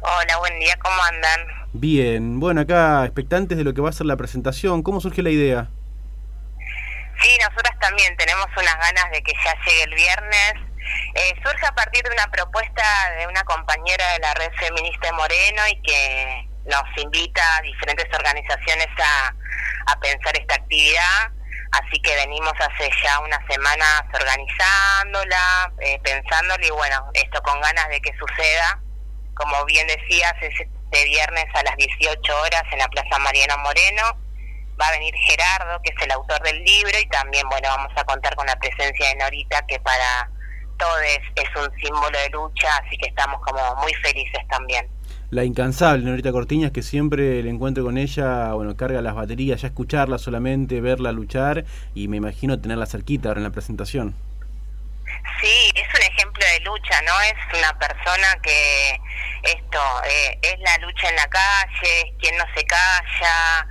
Hola, buen día, ¿cómo andan? Bien, bueno, acá expectantes de lo que va a ser la presentación. ¿Cómo surgió la idea? Sí, nosotras también tenemos unas ganas de que ya llegue el viernes. Eh, surge a partir de una propuesta de una compañera de la red feminista de Moreno y que nos invita a diferentes organizaciones a, a pensar esta actividad. Así que venimos hace ya unas semanas organizándola, eh, pensándola y bueno, esto con ganas de que suceda. Como bien decías, es este viernes a las 18 horas en la Plaza Mariano Moreno. Va a venir Gerardo, que es el autor del libro, y también, bueno, vamos a contar con la presencia de Norita, que para todos es un símbolo de lucha, así que estamos como muy felices también la incansable Norita Cortiñas, que siempre el encuentro con ella, bueno, carga las baterías, ya escucharla solamente, verla luchar y me imagino tenerla cerquita ahora en la presentación. Sí, es un ejemplo de lucha, ¿no? Es una persona que esto eh, es la lucha en la calle, es quien no se calla,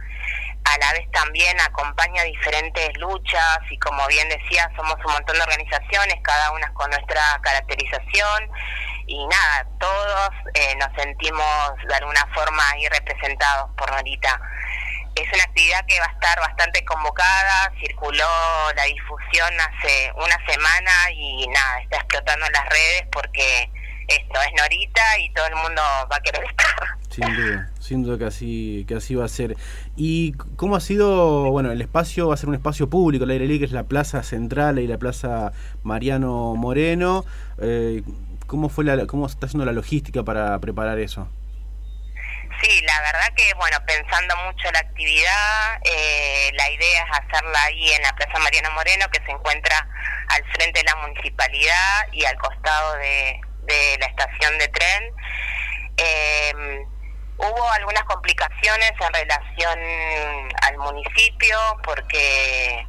a la vez también acompaña diferentes luchas y como bien decía, somos un montón de organizaciones, cada una con nuestra caracterización y nada, todos eh, nos sentimos de alguna forma ahí representados por Norita. Es una actividad que va a estar bastante convocada, circuló la difusión hace una semana y nada, está explotando las redes porque esto es Norita y todo el mundo va a querer estar. Sin duda, sin duda que así, que así va a ser. ¿Y cómo ha sido, bueno, el espacio va a ser un espacio público, el aire libre, que es la plaza central y la plaza Mariano Moreno? Eh, ¿Cómo fue la, cómo está haciendo la logística para preparar eso? Sí, la verdad que, bueno, pensando mucho la actividad, eh, la idea es hacerla ahí en la Plaza Mariano Moreno, que se encuentra al frente de la municipalidad y al costado de, la estación de tren. Em, hubo algunas complicaciones en relación al municipio, porque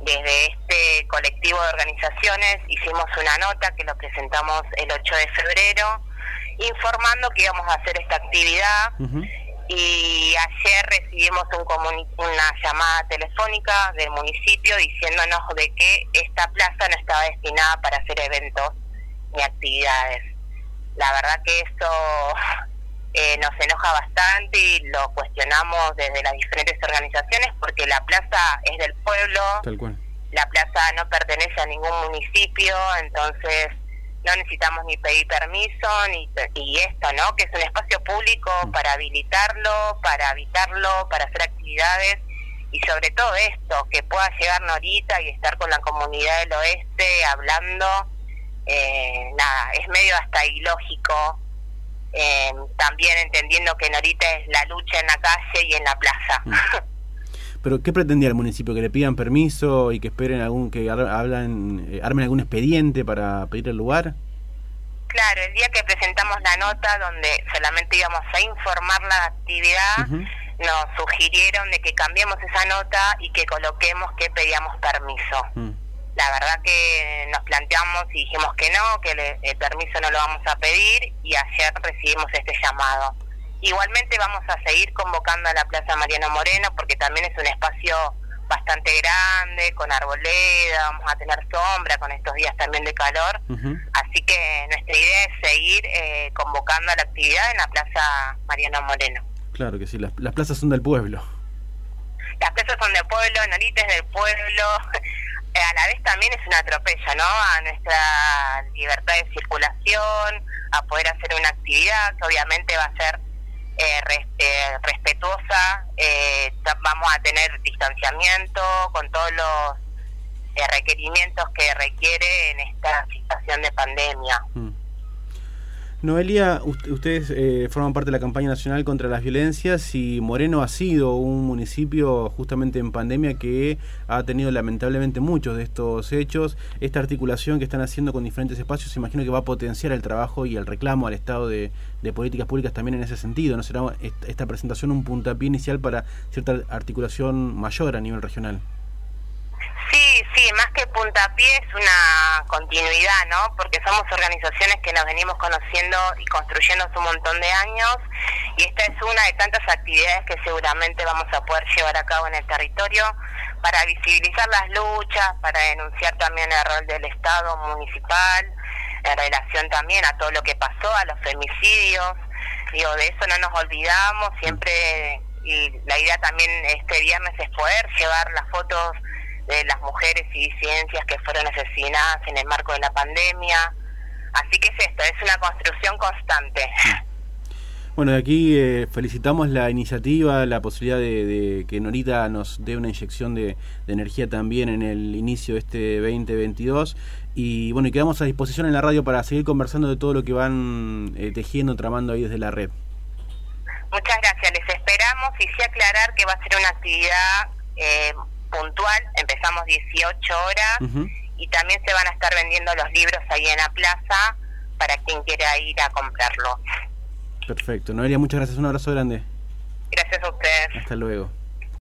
desde este colectivo de organizaciones hicimos una nota que lo presentamos el 8 de febrero, informando que íbamos a hacer esta actividad. Y ayer recibimos un una llamada telefónica del municipio diciéndonos de que esta plaza no estaba destinada para hacer eventos ni actividades. La verdad que esto eh, nos enoja bastante y lo cuestionamos desde las diferentes organizaciones porque la plaza es del pueblo, la plaza no pertenece a ningún municipio, entonces no necesitamos ni pedir permiso ni y esto, ¿no? Que es un espacio público mm. para habilitarlo, para habitarlo, para hacer actividades y sobre todo esto, que pueda llegar Norita y estar con la comunidad del oeste hablando, eh, nada, es medio hasta ilógico eh, también entendiendo que Norita es la lucha en la calle y en la plaza. Mm. Pero ¿qué pretendía el municipio? ¿Que le pidan permiso y que esperen algún, que hablan, eh, armen algún expediente para pedir el lugar? Claro, el día que presentamos la nota donde solamente íbamos a informar la actividad, nos sugirieron de que cambiemos esa nota y que coloquemos que pedíamos permiso. Mm la verdad que nos planteamos y dijimos que no, que el permiso no lo vamos a pedir y ayer recibimos este llamado. Igualmente vamos a seguir convocando a la Plaza Mariano Moreno porque también es un espacio bastante grande, con arboleda, vamos a tener sombra con estos días también de calor. Así que nuestra idea es seguir eh, convocando a la actividad en la Plaza Mariano Moreno. Claro que sí, las, las plazas son del pueblo. Las plazas son del pueblo, Norita es del pueblo, a la vez también es un atropello, ¿no? A nuestra libertad de circulación, a poder hacer una actividad que obviamente va a ser eh, eh respetuosa, eh, vamos a tener distanciamiento con todos los requerimientos que requiere en esta situación de pandemia. Mm. Noelia, ustedes eh, forman parte de la campaña nacional contra las violencias y Moreno ha sido un municipio justamente en pandemia que ha tenido lamentablemente muchos de estos hechos. Esta articulación que están haciendo con diferentes espacios, imagino que va a potenciar el trabajo y el reclamo al Estado de, políticas públicas también en ese sentido. ¿No será esta presentación un puntapié inicial para cierta articulación mayor a nivel regional? Que puntapié es una continuidad, ¿no? Porque somos organizaciones que nos venimos conociendo y construyendo hace un montón de años y esta es una de tantas actividades que seguramente vamos a poder llevar a cabo en el territorio para visibilizar las luchas, para denunciar también el rol del Estado municipal en relación también a todo lo que pasó, a los femicidios, digo, de eso no nos olvidamos, siempre, y la idea también este viernes es poder llevar las fotos de las mujeres y disidencias que fueron asesinadas en el marco de la pandemia. Así que es esto, es una construcción constante. Bueno, de aquí eh, felicitamos la iniciativa, la posibilidad de, que Norita nos dé una inyección de, energía también en el inicio de este 2022. Y bueno, y quedamos a disposición en la radio para seguir conversando de todo lo que van eh, tejiendo, tramando ahí desde la red. Muchas gracias, les esperamos y sí aclarar que va a ser una actividad eh, puntual, empezamos 18 horas y también se van a estar vendiendo los libros ahí en la plaza para quien quiera ir a comprarlo. Perfecto. Noelia, muchas gracias. Un abrazo grande. Gracias a ustedes. Hasta luego.